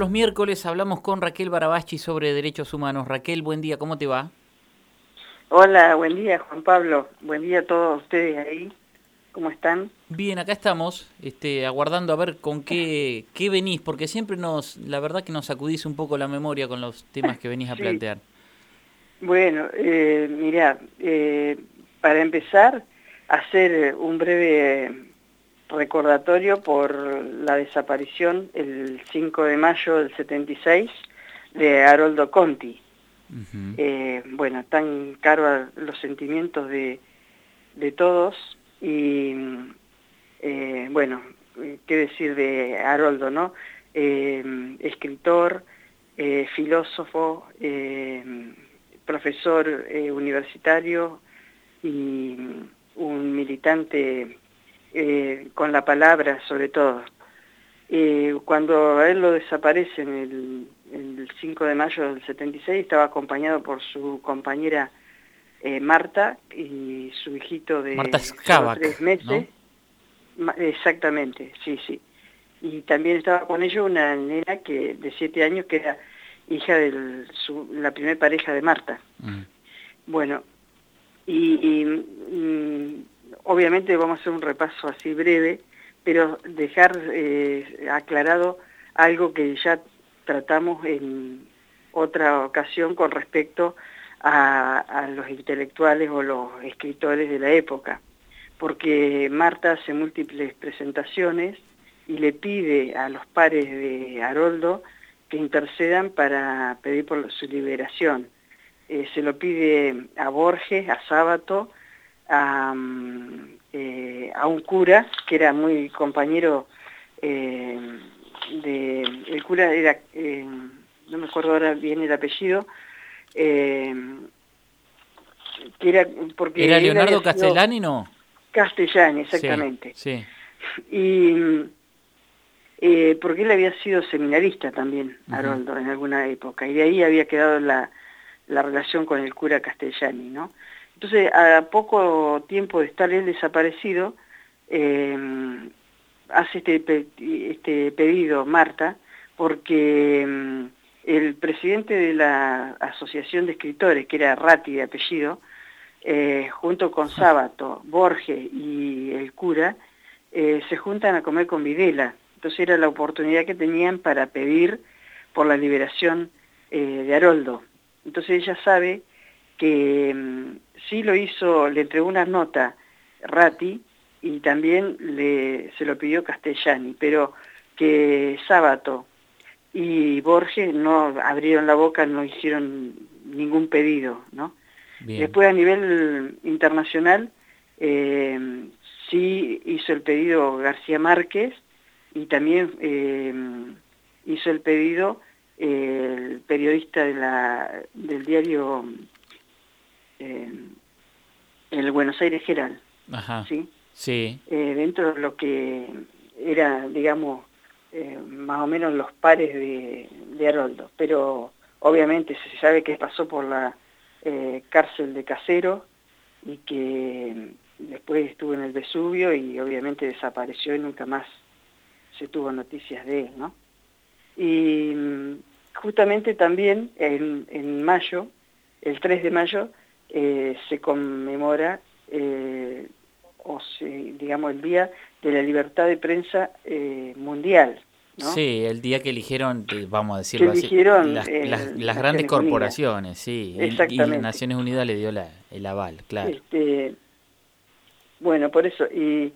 Los miércoles hablamos con Raquel Barabachi sobre derechos humanos. Raquel, buen día, ¿cómo te va? Hola, buen día Juan Pablo, buen día a todos ustedes ahí, ¿cómo están? Bien, acá estamos, este, aguardando a ver con qué, qué venís, porque siempre nos, la verdad que nos sacudís un poco la memoria con los temas que venís a plantear. Bueno, eh, mira, eh, para empezar, hacer un breve recordatorio por la desaparición el 5 de mayo del 76 de Haroldo Conti. Eh, bueno, tan caro a los sentimientos de, de todos y eh, bueno, qué decir de Haroldo, ¿no? Eh, escritor, filósofo, profesor universitario y un militante eh, con la palabra sobre todo. Eh, cuando él lo desaparece en el, 5 de mayo del 76, estaba acompañado por su compañera eh, Marta y su hijito de tres meses. Exactamente, sí, sí. Y también estaba con ellos una nena que de siete años que era hija de la primera pareja de Marta. Mm. Bueno, y, mm, obviamente vamos a hacer un repaso así breve, pero dejar eh, aclarado algo que ya tratamos en otra ocasión con respecto a, los intelectuales o los escritores de la época, porque Marta hace múltiples presentaciones y le pide a los pares de Haroldo que intercedan para pedir por su liberación. Eh, se lo pide a Borges, a Sábato, eh, a, un cura que era muy compañero eh, de... El cura era, eh, no me acuerdo ahora bien el apellido, que era porque... ¿Era Leonardo Castellani, no? Castellani, exactamente. Sí, Y porque él había sido seminarista también, Haroldo, en alguna época, y de ahí había quedado la, la relación con el cura Castellani, ¿no? Entonces, a poco tiempo de estar él desaparecido, eh, hace este, este, pedido Marta, porque mm, el presidente de la Asociación de Escritores, que era Ratti de apellido, eh, junto con Sábato, Borges y el cura, eh, se juntan a comer con Videla. Entonces era la oportunidad que tenían para pedir por la liberación de Haroldo. Entonces ella sabe que mm, sí lo hizo, le entregó una nota Ratti y también le, se lo pidió Castellani, pero que Sábato y Borges no abrieron la boca, no hicieron ningún pedido, ¿no? Después a nivel internacional eh, sí hizo el pedido García Márquez y también eh, hizo el pedido eh, el periodista de la, del diario eh, el Buenos Aires Geral. ¿sí? Sí. Eh, dentro de lo que era, digamos, eh, más o menos los pares de, de Haroldo. Pero obviamente se sabe que pasó por la eh, cárcel de Casero y que después estuvo en el Vesubio y obviamente desapareció y nunca más se tuvo noticias de él, ¿no? Y mm, justamente también en, en mayo, el 3 de mayo, eh, se conmemora, eh, o digamos, el Día de la Libertad de Prensa eh, Mundial. Sí, el día que eligieron, vamos a decirlo así, las, grandes corporaciones, sí, y, Naciones Unidas le dio la, el aval, claro. Este, bueno, por eso, y,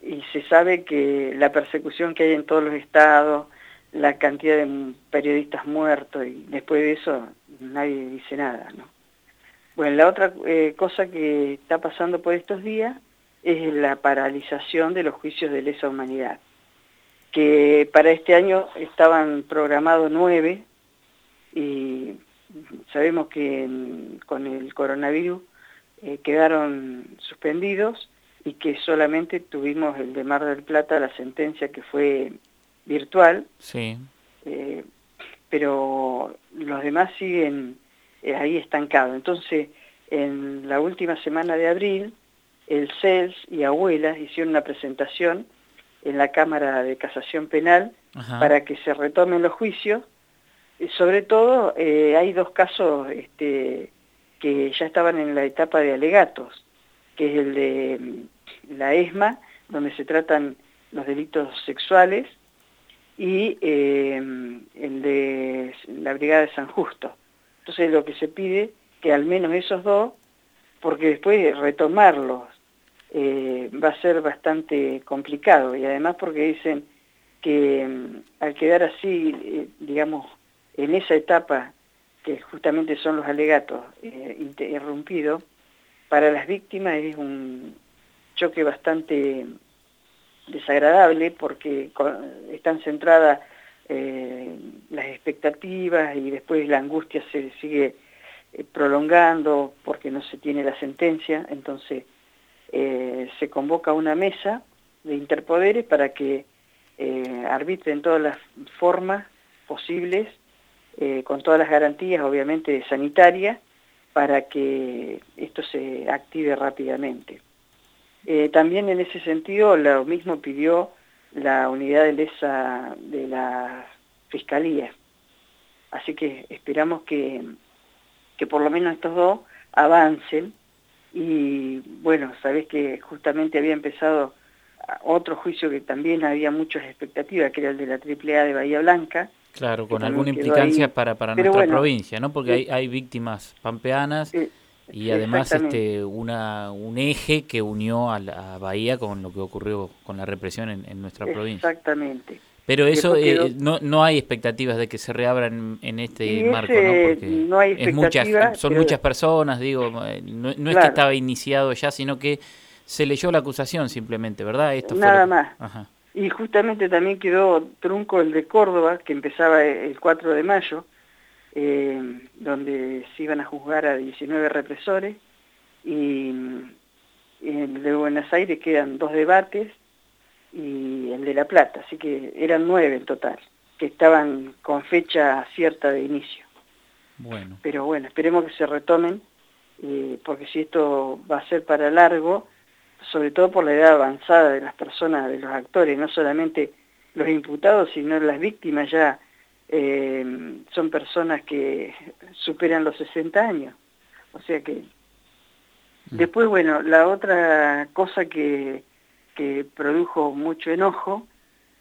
y se sabe que la persecución que hay en todos los estados, la cantidad de periodistas muertos, y después de eso nadie dice nada, ¿no? Bueno, la otra eh, cosa que está pasando por estos días es la paralización de los juicios de lesa humanidad, que para este año estaban programados nueve y sabemos que con el coronavirus eh, quedaron suspendidos y que solamente tuvimos el de Mar del Plata, la sentencia que fue virtual, sí. Eh, pero los demás siguen eh, ahí estancado. Entonces, en la última semana de abril, el CELS y Abuelas hicieron una presentación en la Cámara de Casación Penal para que se retomen los juicios. Y sobre todo eh, hay dos casos este, que ya estaban en la etapa de alegatos, que es el de mm, la ESMA, donde se tratan los delitos sexuales, y eh, el de la Brigada de San Justo. Entonces lo que se pide que al menos esos dos, porque después retomarlos eh, va a ser bastante complicado. Y además porque dicen que mm, al quedar así, eh, digamos, en esa etapa que justamente son los alegatos eh, interrumpidos, para las víctimas es un choque bastante desagradable porque están centradas eh, las expectativas y después la angustia se sigue eh, prolongando porque no se tiene la sentencia, entonces eh, se convoca una mesa de interpoderes para que arbitren todas las formas posibles, con todas las garantías obviamente sanitarias, para que esto se active rápidamente. Eh, también en ese sentido lo mismo pidió la unidad de lesa de la Fiscalía. Así que esperamos que, que por lo menos estos dos avancen y bueno, sabés que justamente había empezado otro juicio que también había muchas expectativas, que era el de la AAA de Bahía Blanca. Claro, con alguna implicancia para, para nuestra provincia, ¿no? Porque hay, hay víctimas pampeanas. Y además este una un eje que unió a, la, Bahía con lo que ocurrió con la represión en, nuestra provincia. Exactamente. Pero eso, eh, no, no hay expectativas de que se reabran en este marco, ¿no? Porque no hay es muchas, son muchas personas, digo, eh, no, es que estaba iniciado ya, sino que se leyó la acusación simplemente, ¿verdad? Esto Nada más. Y justamente también quedó trunco el de Córdoba, que empezaba el 4 de mayo, eh, donde se iban a juzgar a 19 represores y el de Buenos Aires quedan dos debates y el de La Plata, así que eran nueve en total, que estaban con fecha cierta de inicio. Bueno. Pero bueno, esperemos que se retomen, eh, porque si esto va a ser para largo, sobre todo por la edad avanzada de las personas, de los actores, no solamente los imputados, sino las víctimas ya eh, son personas que superan los 60 años. O sea que... Mm. Después, bueno, la otra cosa que, que produjo mucho enojo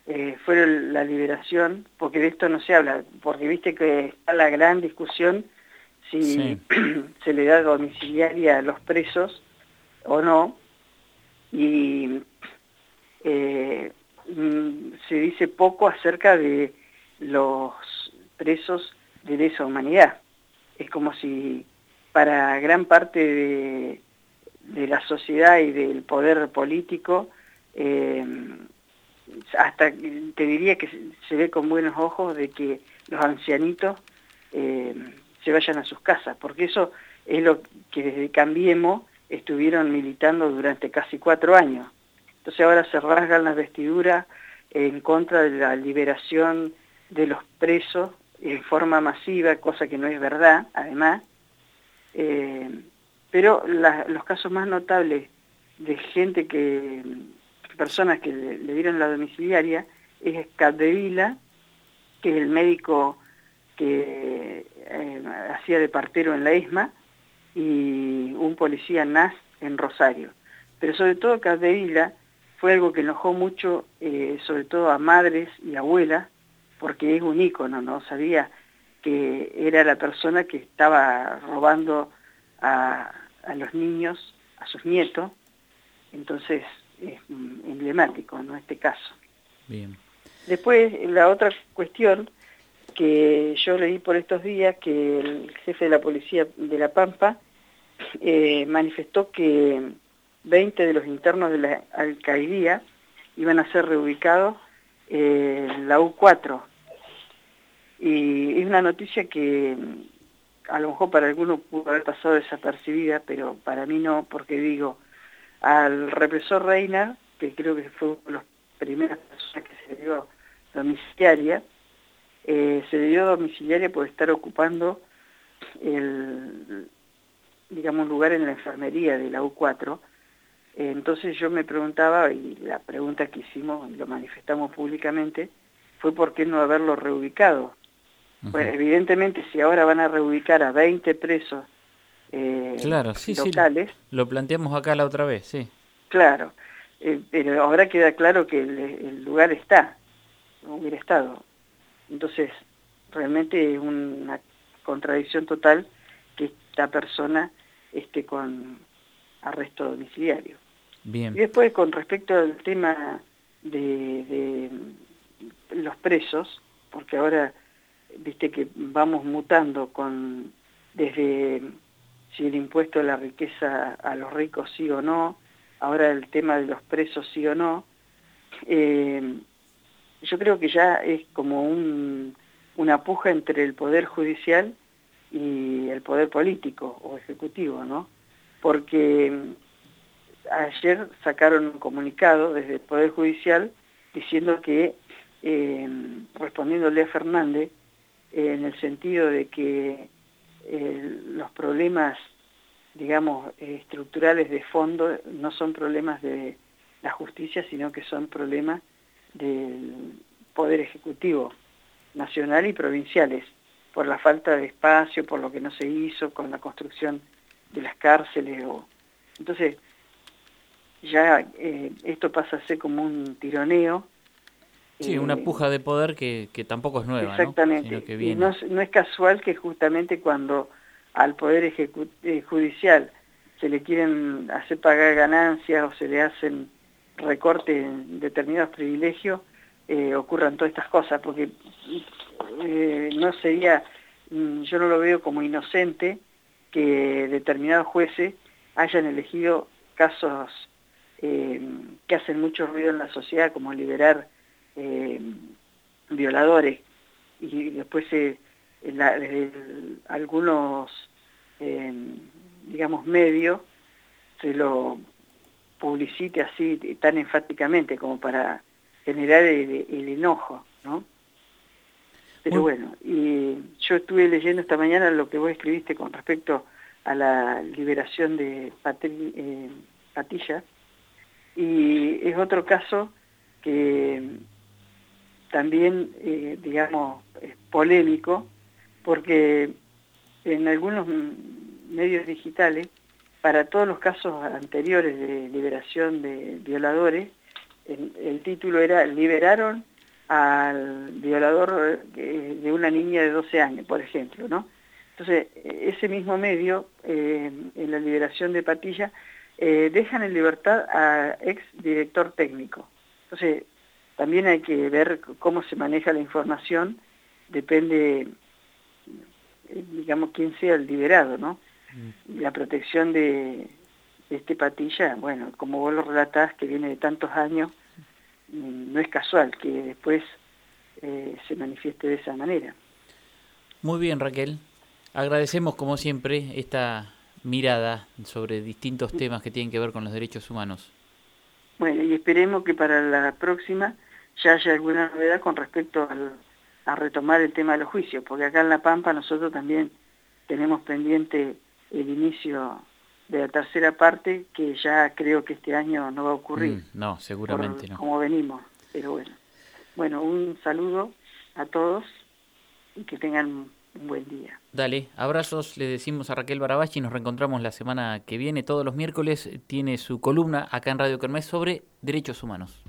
eh, fue la liberación, porque de esto no se habla, porque viste que está la gran discusión si se le da domiciliaria a los presos o no, y eh, mm, se dice poco acerca de los presos de lesa humanidad. Es como si para gran parte de, la sociedad y del poder político, eh, hasta te diría que se ve con buenos ojos de que los ancianitos eh, se vayan a sus casas, porque eso es lo que desde Cambiemos estuvieron militando durante casi cuatro años. Entonces ahora se rasgan las vestiduras en contra de la liberación de los presos en forma masiva, cosa que no es verdad, además. Eh, pero los casos más notables de gente que, personas que le, dieron la domiciliaria, es Capdevila, que es el médico que eh, hacía de partero en la ESMA, y un policía NAS en Rosario. Pero sobre todo Capdevila fue algo que enojó mucho, eh, sobre todo a madres y abuelas, porque es un ícono, ¿no? Sabía que era la persona que estaba robando a, los niños, a sus nietos, entonces es emblemático, ¿no? Este caso. Bien. Después, la otra cuestión que yo leí por estos días, que el jefe de la policía de La Pampa eh, manifestó que 20 de los internos de la alcaldía iban a ser reubicados en la U4, y es una noticia que a lo mejor para algunos pudo haber pasado desapercibida, pero para mí no, porque digo, al represor Reina, que creo que fue una de las primeras personas que se dio domiciliaria, eh, se dio domiciliaria por estar ocupando el, digamos, lugar en la enfermería de la U4. entonces yo me preguntaba, y la pregunta que hicimos, lo manifestamos públicamente, fue por qué no haberlo reubicado. Bueno, evidentemente si ahora van a reubicar a 20 presos eh, claro, sí, locales... Sí, lo planteamos acá la otra vez, sí. Claro, eh, pero ahora queda claro que el, lugar está, hubiera estado. Entonces, realmente es una contradicción total que esta persona esté con arresto domiciliario. Bien. Y después, con respecto al tema de los presos, porque ahora viste que vamos mutando con desde si el impuesto de la riqueza a los ricos sí o no, ahora el tema de los presos sí o no, eh, yo creo que ya es como un, una puja entre el poder judicial y el poder político o ejecutivo, ¿no? Porque ayer sacaron un comunicado desde el Poder Judicial diciendo que, eh, respondiéndole a Fernández, en el sentido de que eh, los problemas, digamos, estructurales de fondo no son problemas de la justicia, sino que son problemas del Poder Ejecutivo nacional y provinciales, por la falta de espacio, por lo que no se hizo con la construcción de las cárceles. O... Entonces, ya eh, esto pasa a ser como un tironeo Sí, una eh, puja de poder que, que tampoco es nueva, exactamente. ¿no? no, es casual que justamente cuando al Poder eh, Judicial se le quieren hacer pagar ganancias o se le hacen recortes en determinados privilegios, eh, ocurran todas estas cosas, porque no sería, mm, yo no lo veo como inocente que determinados jueces hayan elegido casos que hacen mucho ruido en la sociedad, como liberar eh, violadores y después eh, algunos eh, digamos medios se lo publicite así tan enfáticamente como para generar el, enojo ¿no? pero bueno y yo estuve leyendo esta mañana lo que vos escribiste con respecto a la liberación de Patilla y es otro caso que también, eh, digamos, polémico, porque en algunos medios digitales, para todos los casos anteriores de liberación de violadores, el, título era «Liberaron al violador eh, de una niña de 12 años», por ejemplo, ¿no? Entonces, ese mismo medio, eh, en la liberación de Patilla, dejan en libertad a ex director técnico. Entonces, también hay que ver cómo se maneja la información, depende, eh, digamos, quién sea el liberado, ¿no? Mm. La protección de, este patilla, bueno, como vos lo relatás, que viene de tantos años, mm, no es casual que después eh, se manifieste de esa manera. Muy bien, Raquel. Agradecemos, como siempre, esta mirada sobre distintos temas que tienen que ver con los derechos humanos. Bueno, y esperemos que para la próxima ya haya alguna novedad con respecto a retomar el tema de los juicios, porque acá en La Pampa nosotros también tenemos pendiente el inicio de la tercera parte, que ya creo que este año no va a ocurrir. Mm, no, seguramente no. Como venimos, pero bueno. Bueno, un saludo a todos y que tengan un buen día. Dale, abrazos, le decimos a Raquel Barabachi, nos reencontramos la semana que viene, todos los miércoles, tiene su columna acá en Radio Kermés sobre derechos humanos.